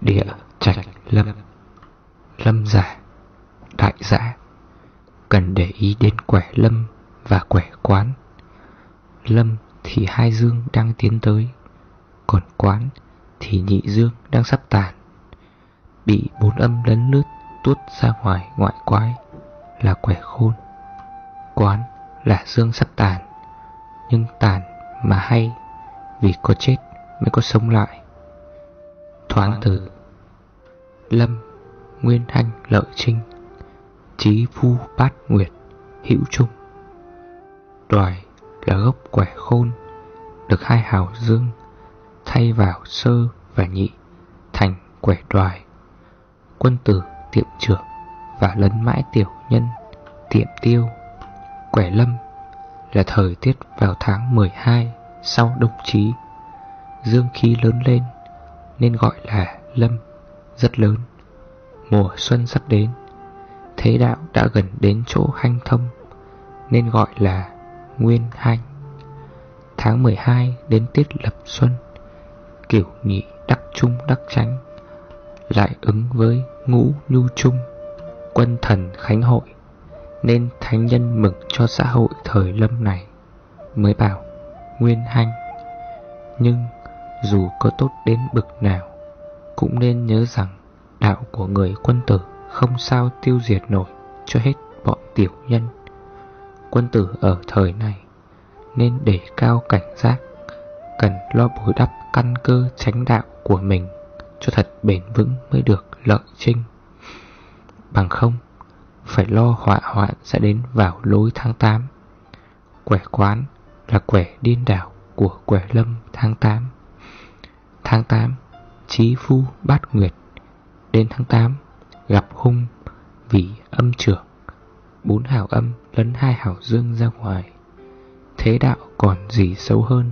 Địa trạch lâm. Lâm giả, Đại giả, Cần để ý đến quẻ lâm và quẻ quán. Lâm thì hai dương đang tiến tới, Còn quán thì nhị dương đang sắp tàn. Bị bốn âm lấn lướt tuốt ra ngoài ngoại quái Là quẻ khôn. Quán là dương sắp tàn, Nhưng tàn mà hay, Vì có chết mới có sống lại thoán tử Lâm, Nguyên thanh, Lợi Trinh, Chí Phu, Bát Nguyệt, Hữu Trung. Đoài là gốc quẻ khôn, Được hai hào dương, Thay vào sơ và nhị, Thành quẻ đoài. Quân tử, tiệm trưởng Và lấn mãi tiểu nhân, Tiệm tiêu. Quẻ lâm là thời tiết vào tháng 12 Sau đông chí. Dương khí lớn lên nên gọi là lâm, Rất lớn. Mùa xuân sắp đến, Thế đạo đã gần đến chỗ hanh thông, Nên gọi là Nguyên hanh. Tháng 12 đến tiết lập xuân, Kiểu nhị đắc trung đắc tránh Lại ứng với ngũ nhu trung, Quân thần khánh hội, Nên thánh nhân mừng cho xã hội thời lâm này, Mới bảo Nguyên hanh. Nhưng dù có tốt đến bực nào, Cũng nên nhớ rằng Đạo của người quân tử không sao tiêu diệt nổi cho hết bọn tiểu nhân. Quân tử ở thời này nên để cao cảnh giác, Cần lo bồi đắp căn cơ tránh đạo của mình Cho thật bền vững mới được lợi trinh Bằng không, Phải lo họa hoạn sẽ đến vào lối tháng 8 Quẻ quán là quẻ điên đảo của quẻ lâm tháng 8 Tháng 8 Chí phu bát nguyệt. Đến tháng 8 Gặp hung Vì âm trưởng. Bốn hào âm lấn hai hào dương ra ngoài. Thế đạo còn gì xấu hơn?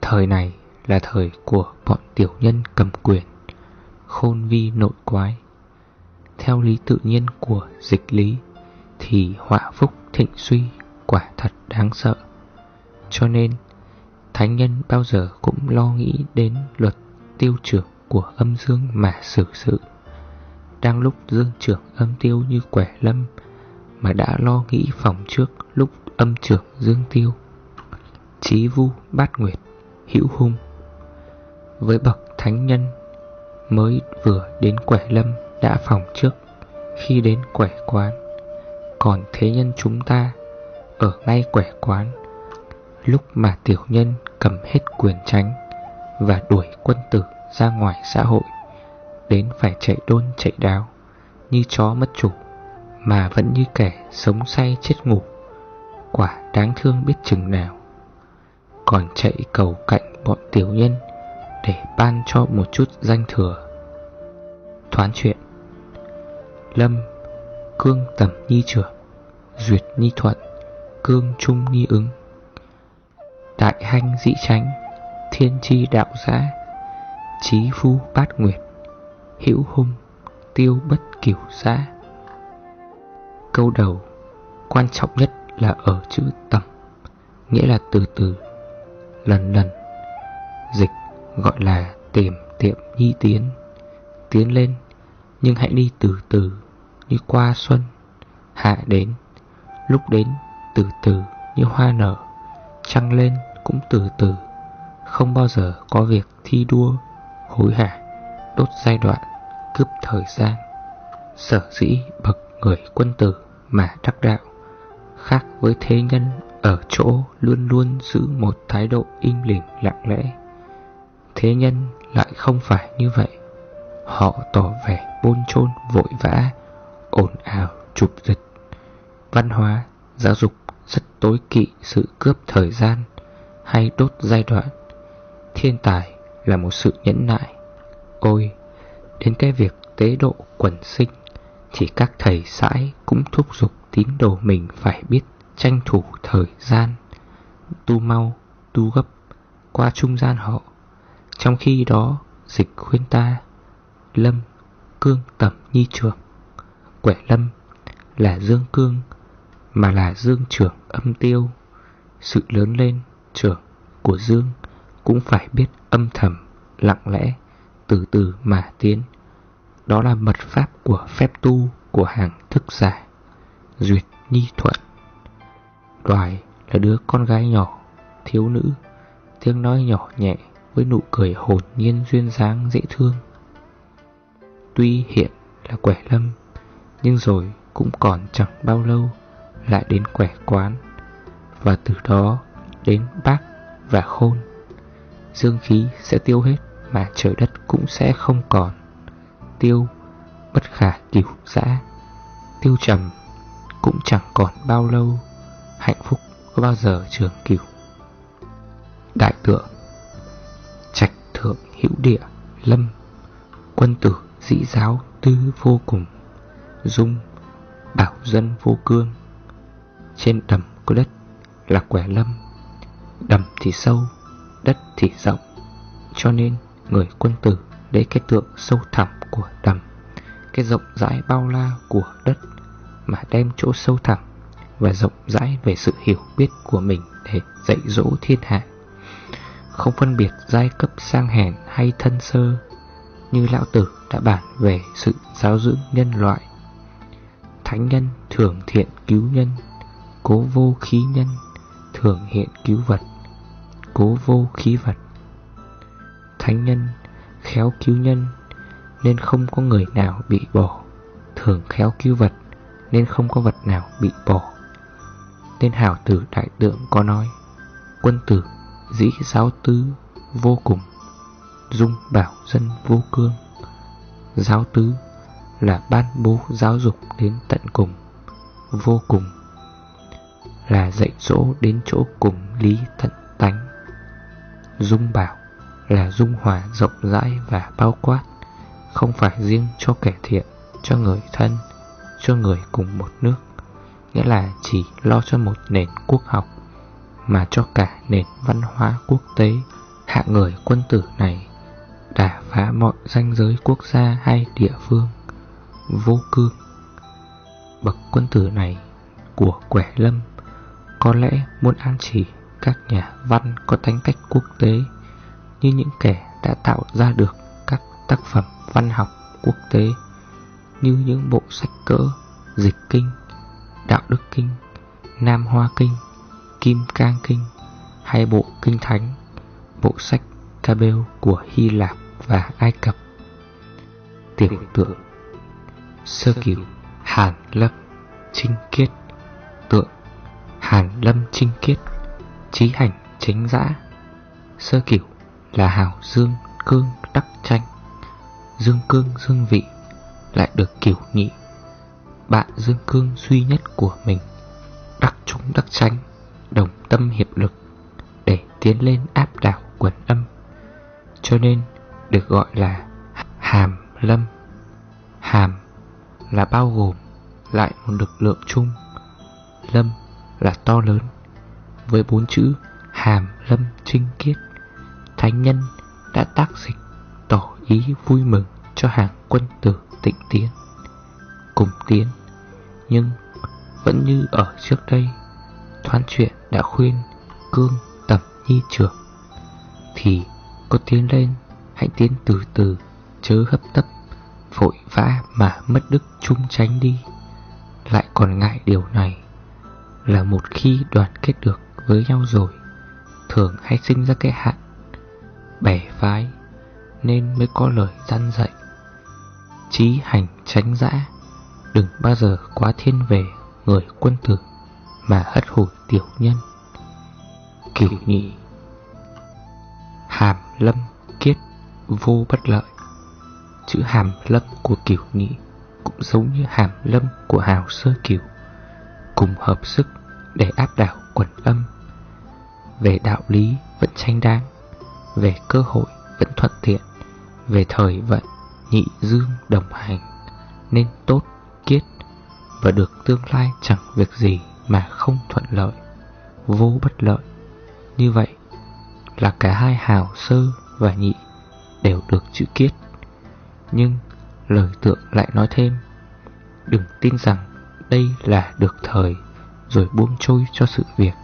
Thời này là thời của bọn tiểu nhân cầm quyền, Khôn vi nội quái. Theo lý tự nhiên của dịch lý, Thì họa phúc thịnh suy quả thật đáng sợ. Cho nên Thánh nhân bao giờ cũng lo nghĩ đến luật tiêu trưởng của âm dương mà xử sự. Đang lúc dương trưởng âm tiêu như quẻ lâm Mà đã lo nghĩ phòng trước lúc âm trưởng dương tiêu. Chí vu, bát nguyệt, hữu hung. Với bậc thánh nhân Mới vừa đến quẻ lâm đã phòng trước, Khi đến quẻ quán, Còn thế nhân chúng ta Ở ngay quẻ quán. Lúc mà tiểu nhân cầm hết quyền tránh Và đuổi quân tử ra ngoài xã hội, Đến phải chạy đôn chạy đáo, Như chó mất chủ, Mà vẫn như kẻ sống say chết ngủ, Quả đáng thương biết chừng nào. Còn chạy cầu cạnh bọn tiểu nhân Để ban cho một chút danh thừa. Thoán chuyện, Lâm, Cương tầm nhi trưởng, Duyệt nhi thuận, Cương trung nhi ứng. Đại hanh dị tránh Thiên chi đạo giã Chí phu bát nguyệt, Hữu hung, Tiêu bất kiểu giã Câu đầu, Quan trọng nhất là ở chữ tầm, Nghĩa là từ từ, Lần lần. Dịch gọi là tìm tiệm nhi tiến Tiến lên, Nhưng hãy đi từ từ, Như qua xuân, Hạ đến, Lúc đến từ từ, như hoa nở, Trăng lên cũng từ từ Không bao giờ có việc thi đua Hối hả Đốt giai đoạn Cướp thời gian. Sở dĩ bậc người quân tử Mà đắc đạo Khác với thế nhân Ở chỗ luôn luôn giữ một thái độ im lìm lặng lẽ. Thế nhân lại không phải như vậy. Họ tỏ vẻ bôn chôn vội vã ồn ào chụp dịch Văn hóa, giáo dục rất tối kỵ sự cướp thời gian hay đốt giai đoạn. Thiên tài là một sự nhẫn nại. Ôi, đến cái việc tế độ quần sinh Thì các thầy sãi cũng thúc giục tín đồ mình phải biết tranh thủ thời gian Tu mau, tu gấp, qua trung gian họ. Trong khi đó dịch khuyên ta Lâm, cương tẩm nhi trường. Quẻ lâm là dương cương Mà là dương trưởng âm tiêu. Sự lớn lên trưởng của dương Cũng phải biết âm thầm, lặng lẽ từ từ mà tiến. Đó là mật pháp của phép tu của hàng thức giả Duyệt Nhi Thuận. Đoài là đứa con gái nhỏ, thiếu nữ Tiếng nói nhỏ nhẹ với nụ cười hồn nhiên duyên dáng dễ thương. Tuy hiện là quẻ lâm Nhưng rồi cũng còn chẳng bao lâu lại đến quẻ quán. Và từ đó đến bác và khôn. Dương khí sẽ tiêu hết mà trời đất cũng sẽ không còn. Tiêu bất khả cửu dã Tiêu trầm cũng chẳng còn bao lâu. Hạnh phúc có bao giờ trường cửu? Đại tượng, Trạch thượng hữu địa, lâm. Quân tử, dĩ giáo, tư vô cùng. Dung, bảo dân vô cương. Trên đầm có đất là quẻ lâm. Đầm thì sâu, đất thì rộng Cho nên người quân tử lấy cái tượng sâu thẳm của đầm Cái rộng rãi bao la của đất Mà đem chỗ sâu thẳm Và rộng rãi về sự hiểu biết của mình Để dạy dỗ thiên hạ. Không phân biệt giai cấp sang hèn hay thân sơ Như lão tử đã bản về sự giáo dưỡng nhân loại. Thánh nhân thường thiện cứu nhân Cố vô khí nhân Thường hiện cứu vật, Cố vô khí vật. Thánh nhân khéo cứu nhân Nên không có người nào bị bỏ. Thường khéo cứu vật Nên không có vật nào bị bỏ. Nên hảo tử đại tượng có nói, Quân tử dĩ giáo tứ vô cùng, Dung bảo dân vô cương. Giáo tứ là ban bố giáo dục đến tận cùng, Vô cùng là dạy dỗ đến chỗ cùng lý tận tánh. Dung bảo là dung hòa rộng rãi và bao quát Không phải riêng cho kẻ thiện, cho người thân, cho người cùng một nước Nghĩa là chỉ lo cho một nền quốc học Mà cho cả nền văn hóa quốc tế. Hạ người quân tử này đã phá mọi danh giới quốc gia hay địa phương. Vô cương Bậc quân tử này của quẻ lâm có lẽ muốn an chỉ các nhà văn có tính cách quốc tế như những kẻ đã tạo ra được các tác phẩm văn học quốc tế như những bộ sách cỡ Dịch Kinh, Đạo Đức Kinh, Nam Hoa Kinh, Kim Cang Kinh hay bộ Kinh Thánh, bộ sách Cabel của Hy Lạp và Ai Cập. Tiểu tượng Sơ cứu Hàn Lâm Trinh Kiết Hàn Lâm Trinh Kiết Trí hành chính dã, Sơ kiểu là hào dương cương đắc tranh Dương cương dương vị lại được kiểu nhị, Bạn dương cương duy nhất của mình, Đắc chúng đắc tranh Đồng tâm hiệp lực Để tiến lên áp đảo quần âm. Cho nên được gọi là hàm lâm. Hàm là bao gồm lại một lực lượng chung, Lâm là to lớn, Với bốn chữ hàm lâm trinh kiết. Thánh nhân đã tác dịch tỏ ý vui mừng cho hàng quân tử tịnh tiến, Cùng tiến, Nhưng vẫn như ở trước đây Thoán chuyện đã khuyên cương tầm nhi trưởng Thì có tiến lên, hãy tiến từ từ, chớ hấp tấp, Vội vã mà mất đức trung tránh đi. Lại còn ngại điều này. Là một khi đoàn kết được với nhau rồi, Thường hay sinh ra cái hạn bẻ phái Nên mới có lời răn dạy. Chí hành tránh dã, Đừng bao giờ quá thiên về người quân tử Mà hất hủi tiểu nhân. Kiểu nhị, Hàm lâm kiết vô bất lợi. Chữ hàm lâm của kiểu nhị Cũng giống như hàm lâm của hào sơ kiểu, Cùng hợp sức để áp đảo quần âm. Về đạo lý vẫn tranh đáng về cơ hội vẫn thuận tiện Về thời vận nhị dương đồng hành Nên tốt, kiết Và được tương lai chẳng việc gì mà không thuận lợi Vô bất lợi. Như vậy là cả hai hào sơ và nhị đều được chữ kiết. Nhưng lời tượng lại nói thêm Đừng tin rằng đây là được thời rồi buông trôi cho sự việc.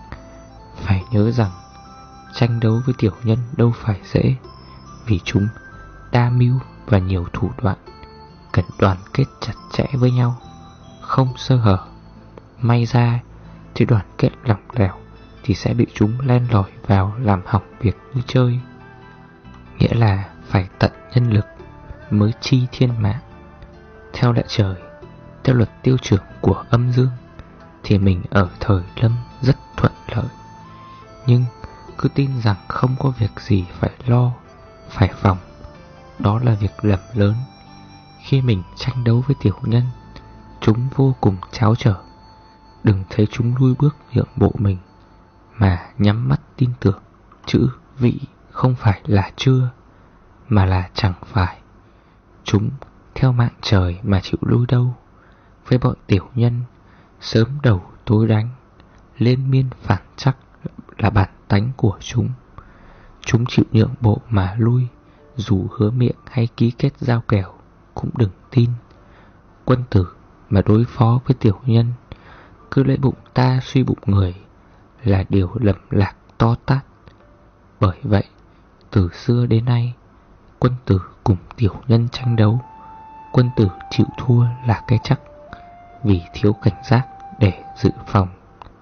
Phải nhớ rằng, Tranh đấu với tiểu nhân đâu phải dễ, Vì chúng đa mưu và nhiều thủ đoạn, Cần đoàn kết chặt chẽ với nhau, Không sơ hở. May ra Chứ đoàn kết lỏng lẻo Thì sẽ bị chúng len lỏi vào làm hỏng việc như chơi. Nghĩa là phải tận nhân lực Mới chi thiên mạng Theo lẽ trời, Theo luật tiêu trưởng của âm dương thì mình ở thời lâm rất thuận lợi. Nhưng cứ tin rằng không có việc gì phải lo, Phải phòng Đó là việc lầm lớn. Khi mình tranh đấu với tiểu nhân, Chúng vô cùng cháo trở. Đừng thấy chúng lui bước nhượng bộ mình, Mà nhắm mắt tin tưởng Chữ vị không phải là chưa, Mà là chẳng phải. Chúng theo mạng trời mà chịu lui đâu. Với bọn tiểu nhân Sớm đầu tối đánh Lên miên phản chắc là bản tánh của chúng. Chúng chịu nhượng bộ mà lui, Dù hứa miệng hay ký kết giao kèo Cũng đừng tin. Quân tử mà đối phó với tiểu nhân, Cứ lấy bụng ta suy bụng người Là điều lầm lạc to tát. Bởi vậy, Từ xưa đến nay, Quân tử cùng tiểu nhân tranh đấu, Quân tử chịu thua là cái chắc Vì thiếu cảnh giác để dự phòng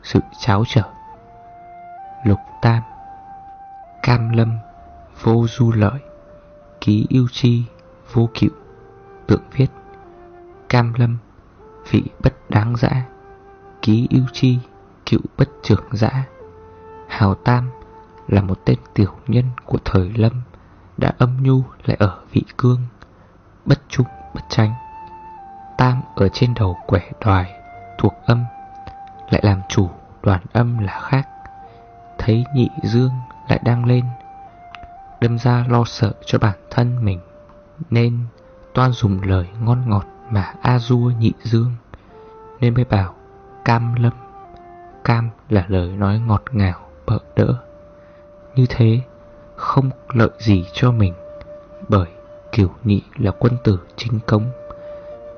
sự cháo trở. Lục Tam, Cam Lâm, Vô Du Lợi, Ký Yêu Chi, Vô Cựu, Tượng viết, Cam Lâm, Vị bất đáng dã, Ký Yêu Chi, Cựu bất trưởng dã. Hào Tam là một tên tiểu nhân của thời Lâm, Đã âm nhu lại ở vị cương, Bất trung, bất tranh Tam ở trên đầu quẻ đoài Thuộc âm, Lại làm chủ đoàn âm là khác. Thấy nhị dương lại đang lên, Đâm ra lo sợ cho bản thân mình, Nên toan dùng lời ngon ngọt mà a du nhị dương, Nên mới bảo, cam lâm, Cam là lời nói ngọt ngào, bợ đỡ. Như thế không lợi gì cho mình, Bởi kiểu nhị là quân tử chính cống.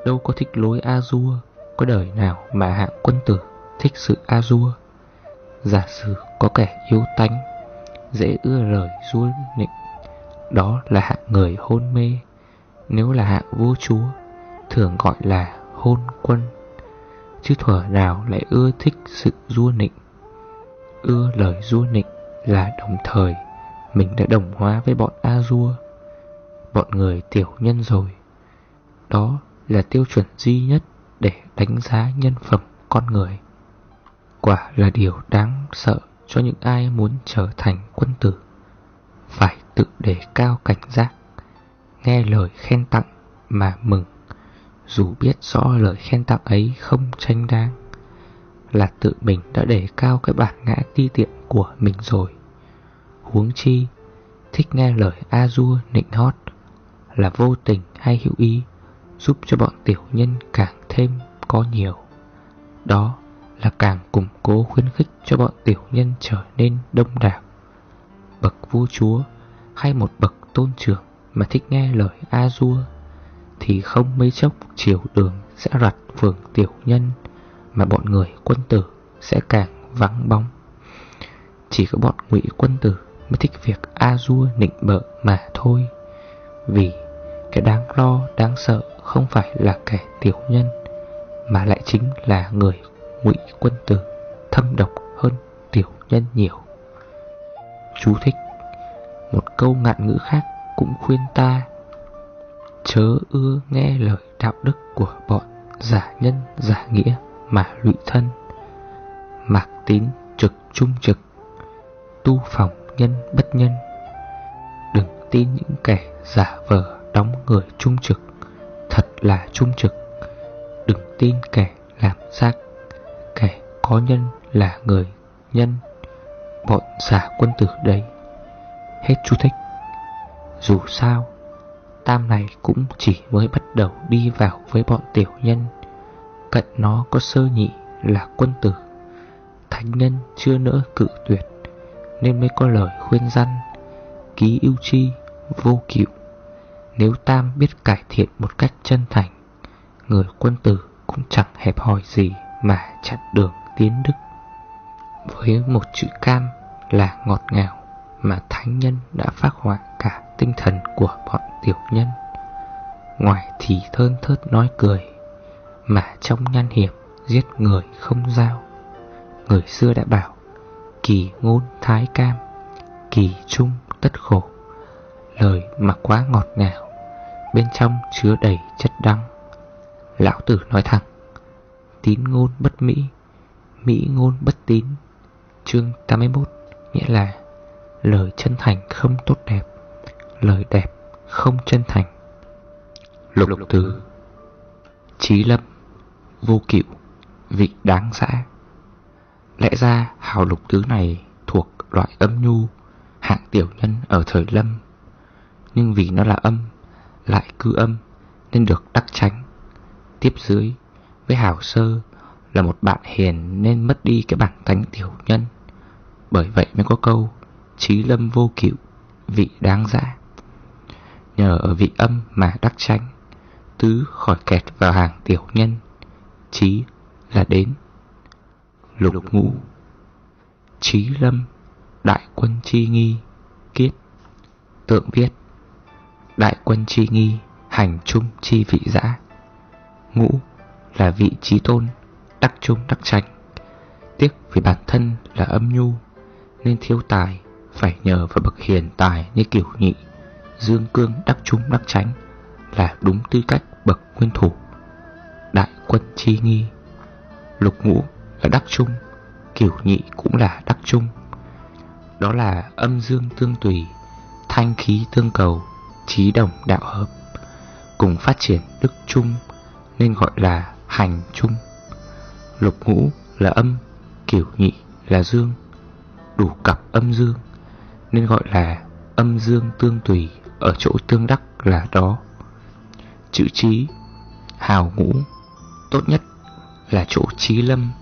Đâu có thích lối a dua có đời nào mà hạng quân tử thích sự a dua? Giả sử có kẻ yếu tánh, Dễ ưa lời du nịnh, Đó là hạng người hôn mê. Nếu là hạng vua chúa, Thường gọi là hôn quân. Chứ thuở nào lại ưa thích sự du nịnh? Ưa lời du nịnh là đồng thời Mình đã đồng hóa với bọn A-dua Bọn người tiểu nhân rồi. Đó là tiêu chuẩn duy nhất để đánh giá nhân phẩm con người. Quả là điều đáng sợ cho những ai muốn trở thành quân tử. Phải tự đề cao cảnh giác, Nghe lời khen tặng mà mừng. Dù biết rõ lời khen tặng ấy không tranh đáng, Là tự mình đã đề cao cái bản ngã ti tiện của mình rồi. Huống chi, Thích nghe lời A-dua nịnh hót Là vô tình hay hữu ý. Giúp cho bọn tiểu nhân càng thêm có nhiều Đó là càng củng cố khuyến khích cho bọn tiểu nhân trở nên đông đảo. Bậc vua chúa hay một bậc tôn trưởng mà thích nghe lời A-dua thì không mấy chốc chiều đường sẽ rặt phường tiểu nhân mà bọn người quân tử sẽ càng vắng bóng. Chỉ có bọn ngụy quân tử mới thích việc A-dua nịnh bợ mà thôi. Vì cái đáng lo, đáng sợ không phải là kẻ tiểu nhân mà lại chính là người ngụy quân tử thâm độc hơn tiểu nhân nhiều. Chú thích Một câu ngạn ngữ khác cũng khuyên ta Chớ ưa nghe lời đạo đức của bọn giả nhân giả nghĩa mà lụy thân. Mạc tín trực trung trực Tu phòng nhân bất nhân. Đừng tin những kẻ giả vờ đóng người trung trực. Thật là trung trực. Đừng tin kẻ làm xác. Kẻ có nhân là người nhân. Bọn giả quân tử đấy. Hết chú thích. Dù sao, Tam này cũng chỉ mới bắt đầu đi vào với bọn tiểu nhân. Cận nó có sơ nhị là quân tử. Thánh nhân chưa nỡ cự tuyệt, Nên mới có lời khuyên răn. Ký ưu chi, vô cựu nếu Tam biết cải thiện một cách chân thành, Người quân tử cũng chẳng hẹp hòi gì mà chặn đường tiến đức. Với một chữ cam là ngọt ngào mà thánh nhân đã phát họa cả tinh thần của bọn tiểu nhân. Ngoài thì thơn thớt nói cười, Mà trong nhan hiểm giết người không giao. Người xưa đã bảo, Kỳ ngôn thái cam, Kỳ trung tất khổ. Lời mà quá ngọt ngào Bên trong chứa đầy chất đắng. Lão tử nói thẳng Tín ngôn bất mỹ Mỹ ngôn bất tín. Chương 81 Nghĩa là Lời chân thành không tốt đẹp Lời đẹp không chân thành. Lục, Lục tứ Trí lâm Vô cựu Vị đáng xã Lẽ ra hào lục tứ này thuộc loại âm nhu Hạng tiểu nhân ở thời lâm. Nhưng vì nó là âm lại cư âm Nên được đắc tránh Tiếp dưới, với hảo sơ Là một bạn hiền nên mất đi cái bản tánh tiểu nhân. Bởi vậy mới có câu Trí lâm vô cựu, Vị đáng giả Nhờ ở vị âm mà đắc tránh Tứ khỏi kẹt vào hàng tiểu nhân Trí là đến. Lục ngũ Trí lâm, Đại quân chi nghi, Kiết, Tượng viết Đại quân chi nghi, Hành trung chi vị dã Ngũ là vị trí tôn, Đắc trung đắc tranh Tiếc vì bản thân là âm nhu, Nên thiếu tài, Phải nhờ vào bậc hiền tài như kiểu nhị. Dương cương đắc trung đắc tránh Là đúng tư cách bậc nguyên thủ. Đại quân chi nghi, Lục ngũ là đắc trung Kiểu nhị cũng là đắc trung Đó là âm dương tương tùy, Thanh khí tương cầu. Trí đồng đạo hợp, Cùng phát triển đức chung Nên gọi là hành chung Lục ngũ là âm, Kiểu nhị là dương, Đủ cặp âm dương Nên gọi là âm dương tương tùy Ở chỗ tương đắc là đó. Chữ trí, Hào ngũ, Tốt nhất là chỗ trí lâm,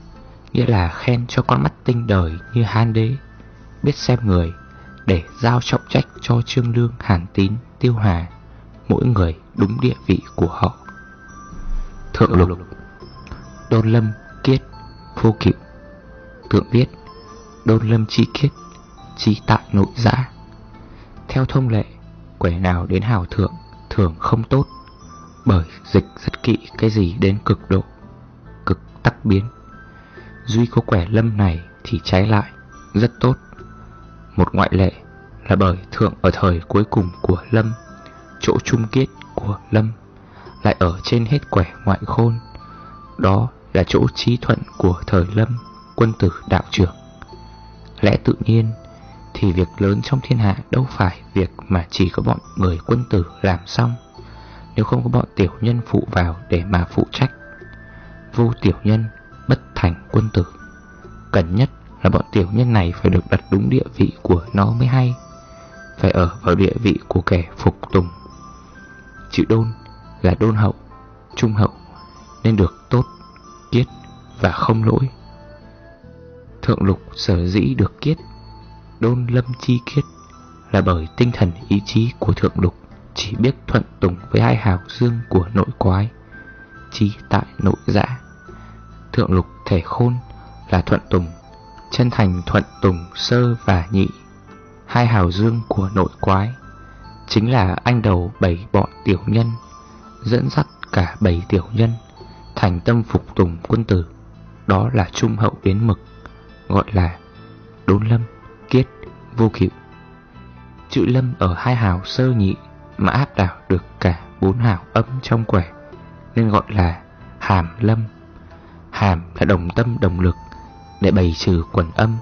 Nghĩa là khen cho con mắt tinh đời như hán đế, Biết xem người Để giao trọng trách cho Trương Lương Hàn Tín. Tiêu Hà, Mỗi người đúng địa vị của họ. Thượng lục Đôn lâm kiết Vô cựu thượng viết Đôn lâm chi kiết, Chi tại nội giã. Theo thông lệ, Quẻ nào đến hào thượng Thường không tốt, Bởi dịch rất kỵ cái gì đến cực độ, Cực tắc biến. Duy có quẻ lâm này thì trái lại, Rất tốt. Một ngoại lệ là bởi thượng ở thời cuối cùng của lâm, Chỗ chung kết của lâm, Lại ở trên hết quẻ ngoại khôn. Đó là chỗ trí thuận của thời lâm, Quân tử đạo trưởng. Lẽ tự nhiên Thì việc lớn trong thiên hạ đâu phải Việc mà chỉ có bọn người quân tử làm xong, Nếu không có bọn tiểu nhân phụ vào để mà phụ trách. Vô tiểu nhân bất thành quân tử. Cần nhất là bọn tiểu nhân này phải được đặt đúng địa vị của nó mới hay. Phải ở vào địa vị của kẻ phục tùng. Chữ đôn là đôn hậu, trung hậu Nên được tốt, kiết và không lỗi. Thượng lục sở dĩ được kiết Đôn lâm chi kiết Là bởi tinh thần ý chí của thượng lục Chỉ biết thuận tùng với hai hào dương của nội quái Chi tại nội dã Thượng lục thể khôn là thuận tùng Chân thành thuận tùng sơ và nhị. Hai hào dương của nội quái. Chính là anh đầu bảy bọn tiểu nhân Dẫn dắt cả bảy tiểu nhân Thành tâm phục tùng quân tử. Đó là trung hậu đến mực Gọi là đốn lâm, kiết, vô cựu Chữ lâm ở hai hào sơ nhị Mà áp đảo được cả bốn hào âm trong quẻ Nên gọi là hàm lâm. Hàm là đồng tâm đồng lực Để bày trừ quần âm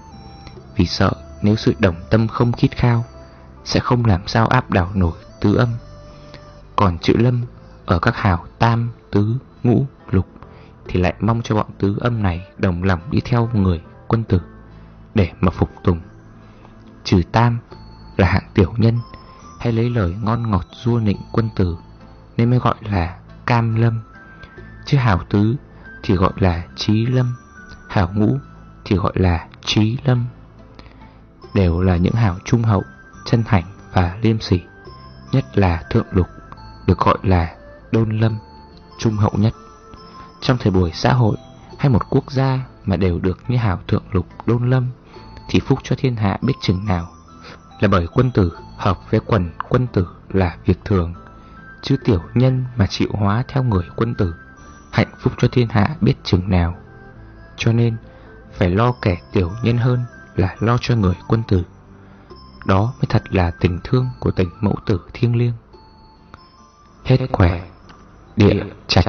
Vì sợ nếu sự đồng tâm không khít khao Sẽ không làm sao áp đảo nổi tứ âm. Còn chữ lâm Ở các hào tam, tứ, ngũ, lục Thì lại mong cho bọn tứ âm này Đồng lòng đi theo người quân tử Để mà phục tùng. Trừ tam là hạng tiểu nhân Hay lấy lời ngon ngọt dua nịnh quân tử Nên mới gọi là cam lâm. Chứ hào tứ thì gọi là trí lâm hào ngũ thì gọi là trí lâm. Đều là những hảo trung hậu, chân thành và liêm sỉ Nhất là thượng lục Được gọi là đôn lâm, trung hậu nhất Trong thời buổi xã hội hay một quốc gia mà đều được như hảo thượng lục đôn lâm Thì phúc cho thiên hạ biết chừng nào là bởi quân tử hợp với quần quân tử là việc thường, chứ tiểu nhân mà chịu hóa theo người quân tử, hạnh phúc cho thiên hạ biết chừng nào. Cho nên, phải lo kẻ tiểu nhân hơn là lo cho người quân tử. Đó mới thật là tình thương của tình mẫu tử thiêng liêng. Hết khỏe, địa chặt